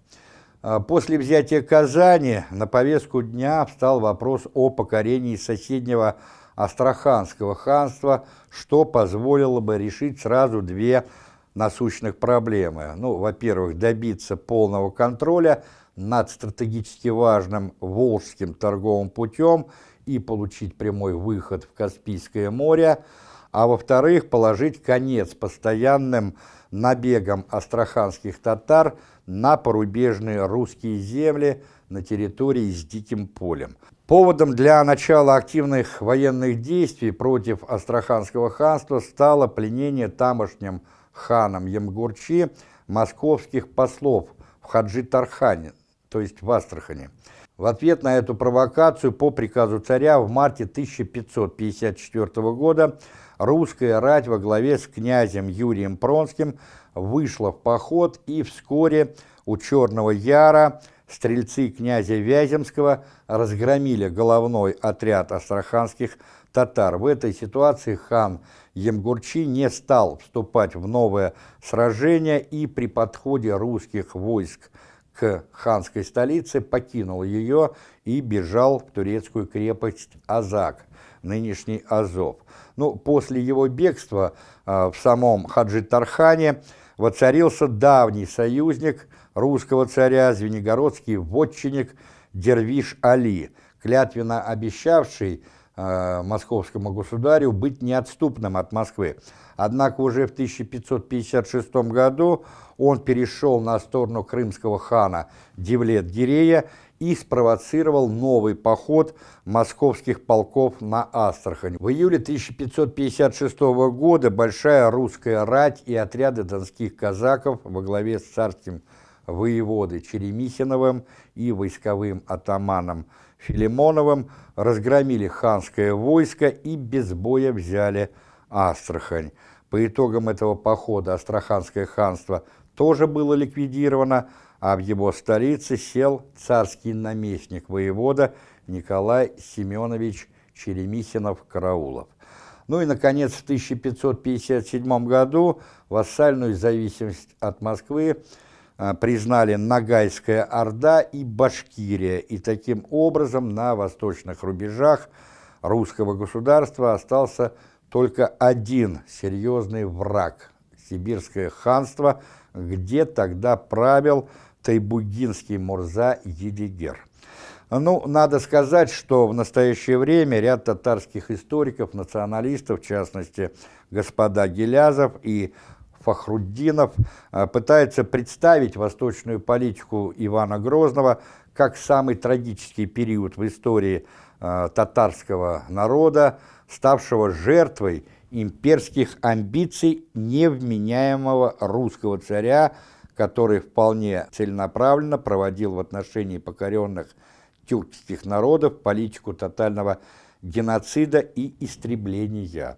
Speaker 1: А после взятия Казани на повестку дня встал вопрос о покорении соседнего Астраханского ханства, что позволило бы решить сразу две насущных проблемы. Ну, во-первых, добиться полного контроля над стратегически важным Волжским торговым путем и получить прямой выход в Каспийское море, а во-вторых, положить конец постоянным набегам астраханских татар на порубежные русские земли на территории с Диким полем. Поводом для начала активных военных действий против Астраханского ханства стало пленение тамошним ханом Ямгурчи московских послов в Хаджи-Тархане, то есть в Астрахани. В ответ на эту провокацию по приказу царя в марте 1554 года русская рать во главе с князем Юрием Пронским вышла в поход и вскоре у Черного Яра стрельцы князя Вяземского разгромили головной отряд астраханских татар. В этой ситуации хан Емгурчи не стал вступать в новое сражение и при подходе русских войск к ханской столице покинул ее и бежал в турецкую крепость Азак, нынешний Азов. Ну, после его бегства э, в самом Хаджи-Тархане воцарился давний союзник русского царя, звенигородский вотчинник Дервиш Али, клятвенно обещавший московскому государю быть неотступным от Москвы. Однако уже в 1556 году он перешел на сторону крымского хана Девлет-Гирея и спровоцировал новый поход московских полков на Астрахань. В июле 1556 года большая русская рать и отряды донских казаков во главе с царским воеводой Черемисиновым и войсковым атаманом Филимоновым разгромили ханское войско и без боя взяли Астрахань. По итогам этого похода Астраханское ханство тоже было ликвидировано, а в его столице сел царский наместник воевода Николай Семенович Черемисинов-Караулов. Ну и, наконец, в 1557 году вассальную зависимость от Москвы признали Ногайская Орда и Башкирия, и таким образом на восточных рубежах русского государства остался только один серьезный враг – Сибирское ханство, где тогда правил тайбугинский Мурза Едигер. Ну, надо сказать, что в настоящее время ряд татарских историков, националистов, в частности, господа Гелязов и Фахруддинов э, пытается представить восточную политику Ивана Грозного как самый трагический период в истории э, татарского народа, ставшего жертвой имперских амбиций невменяемого русского царя, который вполне целенаправленно проводил в отношении покоренных тюркских народов политику тотального геноцида и истребления.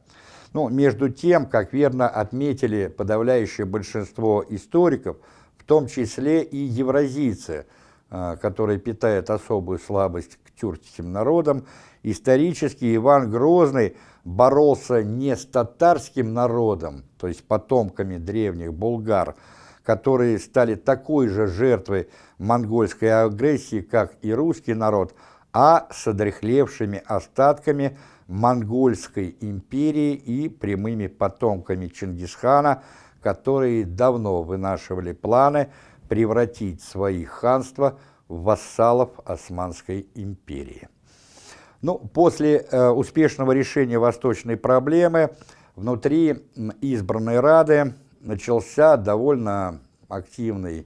Speaker 1: Ну, между тем, как верно отметили подавляющее большинство историков, в том числе и евразийцы, э, который питает особую слабость к тюркским народам, исторически Иван Грозный боролся не с татарским народом, то есть потомками древних булгар, которые стали такой же жертвой монгольской агрессии, как и русский народ, а с одрехлевшими остатками монгольской империи и прямыми потомками Чингисхана, которые давно вынашивали планы превратить свои ханства в вассалов Османской империи. Ну, после э, успешного решения восточной проблемы внутри избранной Рады начался довольно активный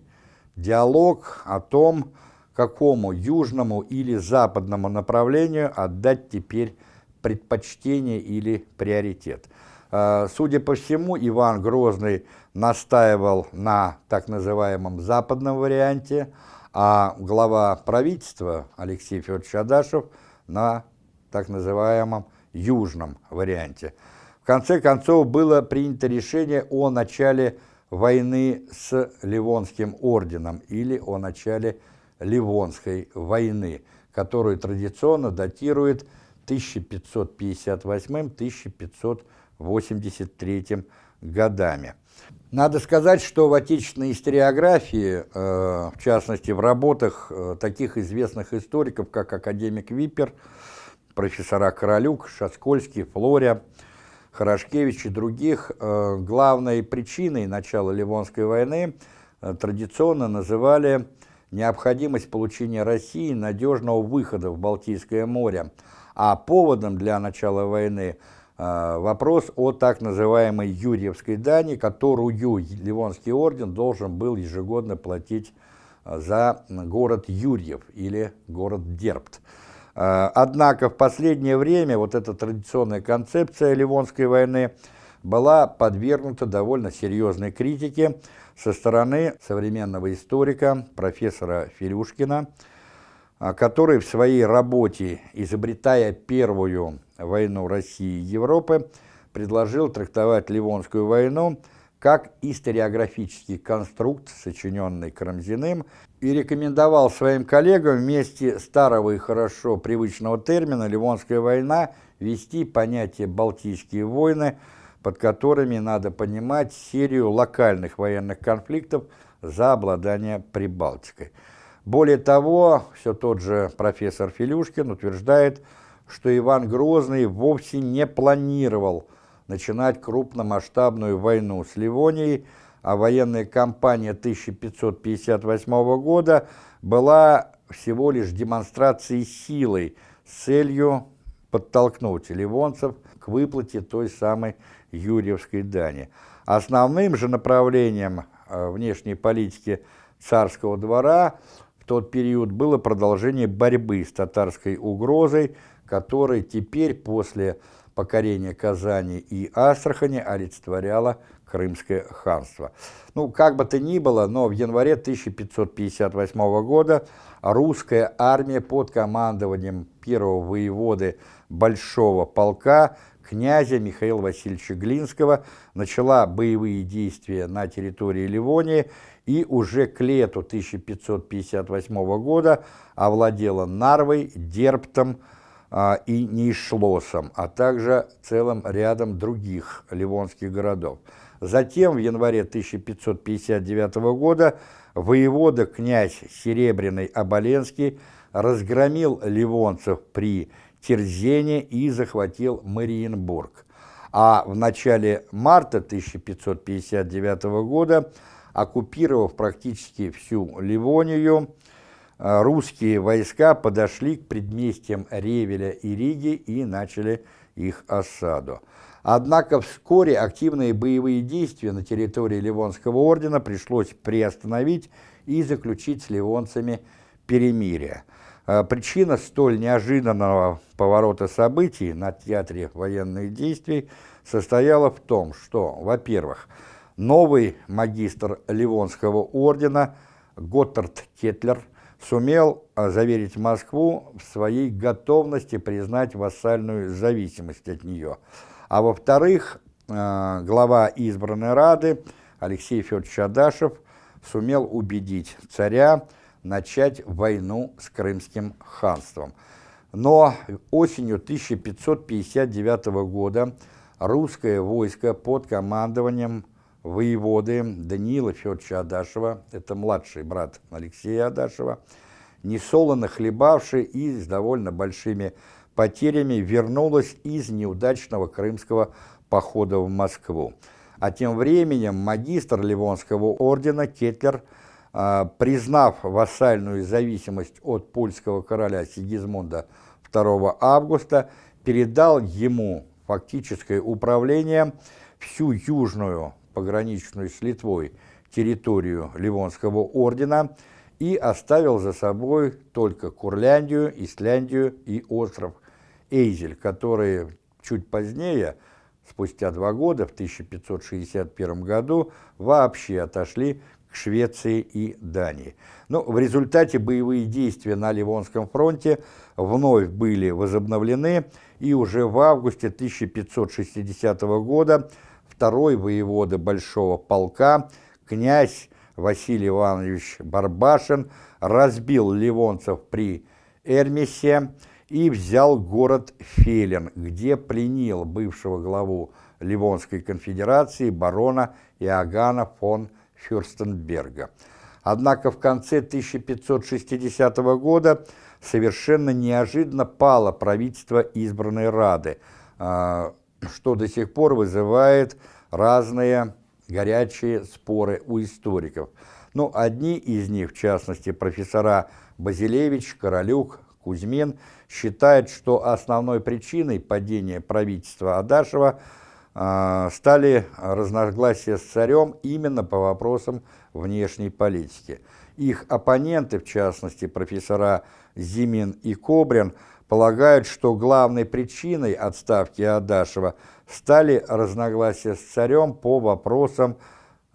Speaker 1: диалог о том, какому южному или западному направлению отдать теперь предпочтение или приоритет. Э, судя по всему, Иван Грозный настаивал на так называемом западном варианте, а глава правительства Алексей Федорович Адашев на так называемом южном варианте. В конце концов было принято решение о начале войны с Ливонским орденом или о начале Ливонской войны, которую традиционно датирует 1558-1583 годами. Надо сказать, что в отечественной историографии, э, в частности в работах э, таких известных историков, как академик Випер, профессора Королюк, Шаскольский, Флоря, Хорошкевич и других, э, главной причиной начала Ливонской войны традиционно называли необходимость получения России надежного выхода в Балтийское море, а поводом для начала войны э, вопрос о так называемой Юрьевской дани, которую Ливонский орден должен был ежегодно платить за город Юрьев или город Дербт. Э, однако в последнее время вот эта традиционная концепция Ливонской войны была подвергнута довольно серьезной критике со стороны современного историка профессора Филюшкина, э, который в своей работе, изобретая первую войну России и Европы, предложил трактовать Ливонскую войну как историографический конструкт, сочиненный Карамзиным, и рекомендовал своим коллегам вместе старого и хорошо привычного термина «Ливонская война» ввести понятие «Балтийские войны», под которыми надо понимать серию локальных военных конфликтов за обладание Прибалтикой. Более того, все тот же профессор Филюшкин утверждает, что Иван Грозный вовсе не планировал начинать крупномасштабную войну с Ливонией, а военная кампания 1558 года была всего лишь демонстрацией силой с целью подтолкнуть ливонцев к выплате той самой Юрьевской дани. Основным же направлением э, внешней политики царского двора тот период было продолжение борьбы с татарской угрозой, которой теперь после покорение Казани и Астрахани олицетворяло Крымское ханство. Ну, как бы то ни было, но в январе 1558 года русская армия под командованием первого воеводы Большого полка князя Михаила Васильевича Глинского начала боевые действия на территории Ливонии и уже к лету 1558 года овладела Нарвой, Дерптом, а, и Нейшлосом, а также целым рядом других ливонских городов. Затем в январе 1559 года воевода князь Серебряный Оболенский разгромил ливонцев при Терзене и захватил Мариенбург. А в начале марта 1559 года, оккупировав практически всю Ливонию, а, русские войска подошли к предместьям Ревеля и Риги и начали их осаду. Однако вскоре активные боевые действия на территории Ливонского ордена пришлось приостановить и заключить с ливонцами перемирие. А, причина столь неожиданного поворота событий на театре военных действий состояла в том, что, во-первых, новый магистр Ливонского ордена Готтард Кетлер – сумел а, заверить Москву в своей готовности признать вассальную зависимость от нее. А во-вторых, а, глава избранной Рады Алексей Федорович Адашев сумел убедить царя начать войну с Крымским ханством. Но осенью 1559 года русское войско под командованием воеводы Даниила Федоровича Адашева, это младший брат Алексея Адашева, несолоно хлебавший и с довольно большими потерями вернулась из неудачного крымского похода в Москву. А тем временем магистр Ливонского ордена Кетлер, а, признав вассальную зависимость от польского короля Сигизмунда 2 августа, передал ему фактическое управление всю южную пограничную с Литвой территорию Ливонского ордена и оставил за собой только Курляндию, Исляндию и остров Эйзель, которые чуть позднее, спустя два года, в 1561 году, вообще отошли к Швеции и Дании. Но в результате боевые действия на Ливонском фронте вновь были возобновлены, и уже в августе 1560 года второй воевода Большого полка, князь Василий Иванович Барбашин, разбил ливонцев при Эрмисе, и взял город Фелен, где пленил бывшего главу Ливонской конфедерации барона Иоганна фон Фюрстенберга. Однако в конце 1560 года совершенно неожиданно пало правительство избранной Рады, а, что до сих пор вызывает разные горячие споры у историков. Ну, одни из них, в частности, профессора Базилевич, Королюк, Кузьмин считает, что основной причиной падения правительства Адашева э, стали разногласия с царем именно по вопросам внешней политики. Их оппоненты, в частности профессора Зимин и Кобрин, полагают, что главной причиной отставки Адашева стали разногласия с царем по вопросам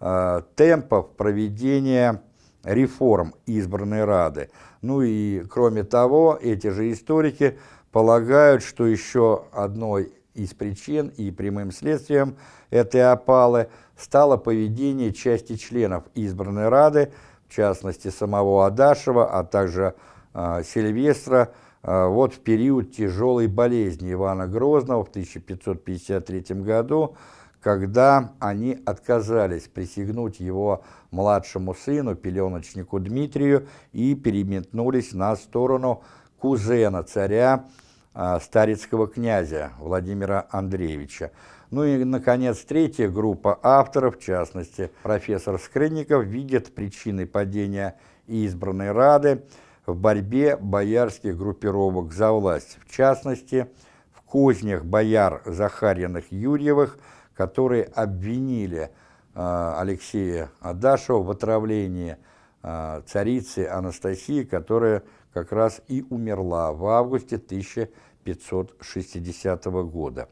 Speaker 1: э, темпов проведения реформ избранной Рады. Ну и кроме того, эти же историки полагают, что еще одной из причин и прямым следствием этой опалы стало поведение части членов избранной Рады, в частности самого Адашева, а также э, Сильвестра, вот в период тяжелой болезни Ивана Грозного в 1553 году, когда они отказались присягнуть его младшему сыну, пеленочнику Дмитрию, и переметнулись на сторону кузена царя, а, старецкого князя Владимира Андреевича. Ну и, наконец, третья группа авторов, в частности, профессор Скрынников, видит причины падения избранной Рады в борьбе боярских группировок за власть, в частности, в кознях бояр Захарьиных-Юрьевых, которые обвинили э, Алексея Адашева в отравлении э, царицы Анастасии, которая как раз и умерла в августе 1560 года.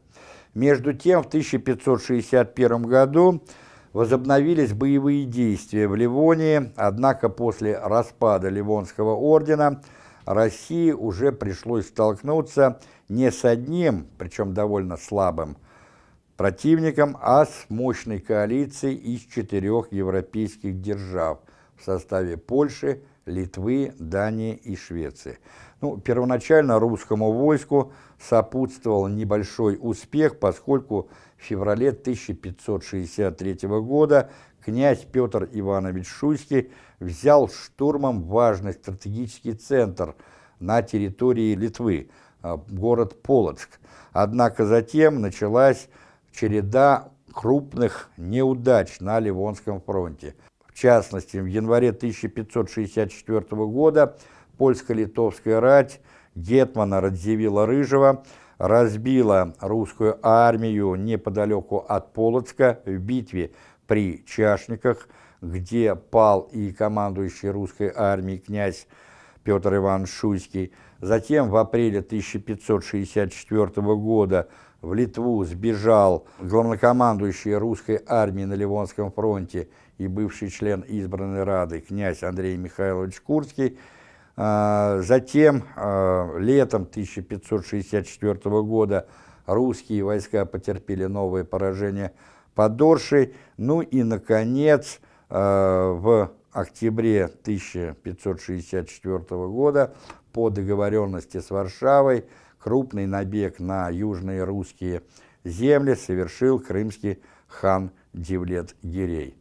Speaker 1: Между тем, в 1561 году возобновились боевые действия в Ливонии, однако после распада Ливонского ордена России уже пришлось столкнуться не с одним, причем довольно слабым, противником, а с мощной коалицией из четырех европейских держав в составе Польши, Литвы, Дании и Швеции. Ну, первоначально русскому войску сопутствовал небольшой успех, поскольку в феврале 1563 года князь Петр Иванович Шуйский взял штурмом важный стратегический центр на территории Литвы, а, город Полоцк. Однако затем началась череда крупных неудач на Ливонском фронте. В частности, в январе 1564 года польско-литовская рать Гетмана Радзивилла Рыжего разбила русскую армию неподалеку от Полоцка в битве при Чашниках, где пал и командующий русской армией князь Петр Иван Шуйский. Затем в апреле 1564 года в Литву сбежал главнокомандующий русской армии на Ливонском фронте и бывший член избранной Рады князь Андрей Михайлович Курский. А, затем а, летом 1564 года русские войска потерпели новое поражение под Оршей. Ну и, наконец, а, в октябре 1564 года по договоренности с Варшавой крупный набег на южные русские земли совершил крымский хан Девлет-Гирей.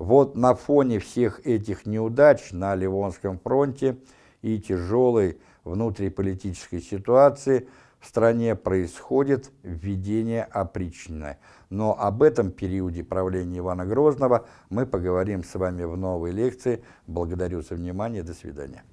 Speaker 1: Вот на фоне всех этих неудач на Ливонском фронте и тяжелой внутриполитической ситуации в стране происходит введение опричнины. Но об этом периоде правления Ивана Грозного мы поговорим с вами в новой лекции. Благодарю за внимание. До свидания.